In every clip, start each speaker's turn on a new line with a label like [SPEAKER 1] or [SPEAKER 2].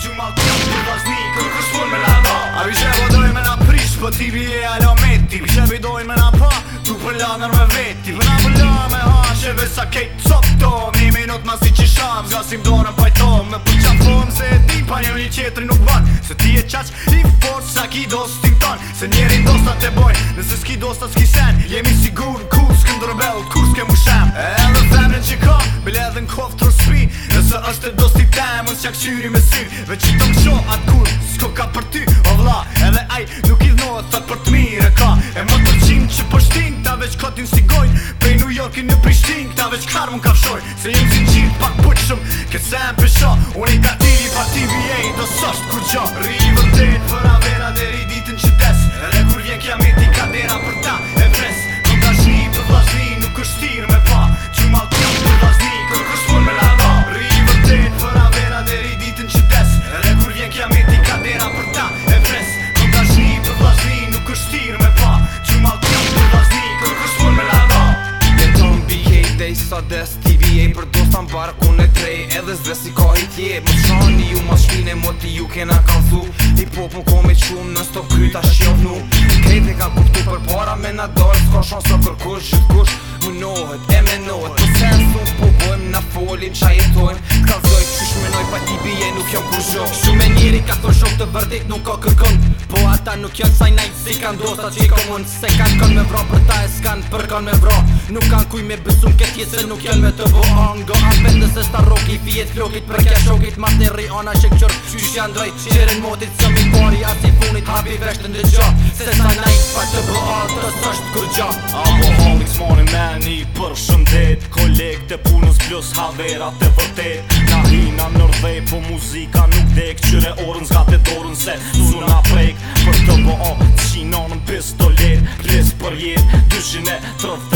[SPEAKER 1] Gjumal të një të vazni Kërë kështuar me lana A vi që vodoj po me na prish Për po ti bi e ala me Vi që e me na pa Tu për lanër me veti Me na për la me ha Që e vësa kejt Cot to Një minut ma si që sham Zga si pajtom Me për Se ti pa një një qetëri nuk ban Se ti e qaq I for Sa ki do s'tim ton Se njeri dos ta te boj Nëse s'ki dosta s'ki sen Jemi sigur Kërë s'ki sen Jemi sigur Kërë s'ki sen Kërë s'ki mund s'ja këshyri me sy Veq i të më shon atë kur s'ko ka për ty O vla, edhe aj nuk i dhnoa sot për t'mire ka E më të qim që për po shtin këta veq kotin si gojn Pej New York në Prishtin këta veq kar mund ka fshoj Se jim si qim pak pëqshëm këtë se më pësho Unë i ka ti i pa ti i do sësht ku gjo Ri i vëndet fëra vera deri ditën që des Edhe kur vjen kja me ti kadera për ta e vres Nuk ka shri për vlasni nuk tje Më të shani ju ma shkine më ju kena kam thu I pop më kome qumë në stop kryta shjovnu nu ka kuptu për para me na dorë Ska shansë për kush, shqit kush më nohet, e me nohet Të sen su po, po bojmë na folin qa jetojmë Ka vdoj që shmenoj pa ti bije nuk jom kur shok jo. Shume e njeri ka thon shok të vërdit nuk ka kërkëm Po ata nuk jo saj najt si kan do sa që ka mund Se kan kan me vro për ta e skan për kan me vro Nuk kan kuj me bësum këtjet se nuk jan me të bo ango sta roki vjet flokit për qitë mas në ri ona shek qërë Qysh janë drejt qërën motit së mi pari A si funit hapi vesht në ndëgjo Se sa nëjt pa të bë atë të sësht kur gjo Alkoholik s'moni me një për shëndet Kolek të punës plus havera të vërtet Na hina nërvej po muzika nuk dek Qyre orën zga të dorën se zuna prek Për të bë atë qinonën pistolet Plis për jet 230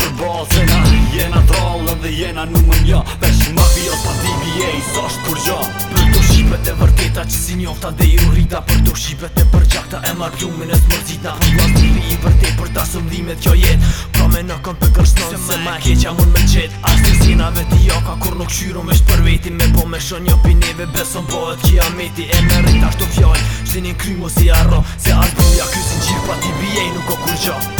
[SPEAKER 1] të bose na Jena trollën dhe jena numën një Pesh më pa tibi e i sosh kur gjo Për të shqipet e vërteta që si njofta dhe i rrita Për të shqipet e përgjakta e marrë e të mërgjita Për të shqipi i vërte për ta së kjo jet Pra po me në këm për kërshton se me ma keqa mund me qet Ashtë të sina me t'i jaka kur nuk qyru me shpërveti Me po me shon një pineve beson po e t'kja meti E me rrita shtu fjall, shtinin si arro Se albuja kysin qirë pa tibi i nuk o kur gjo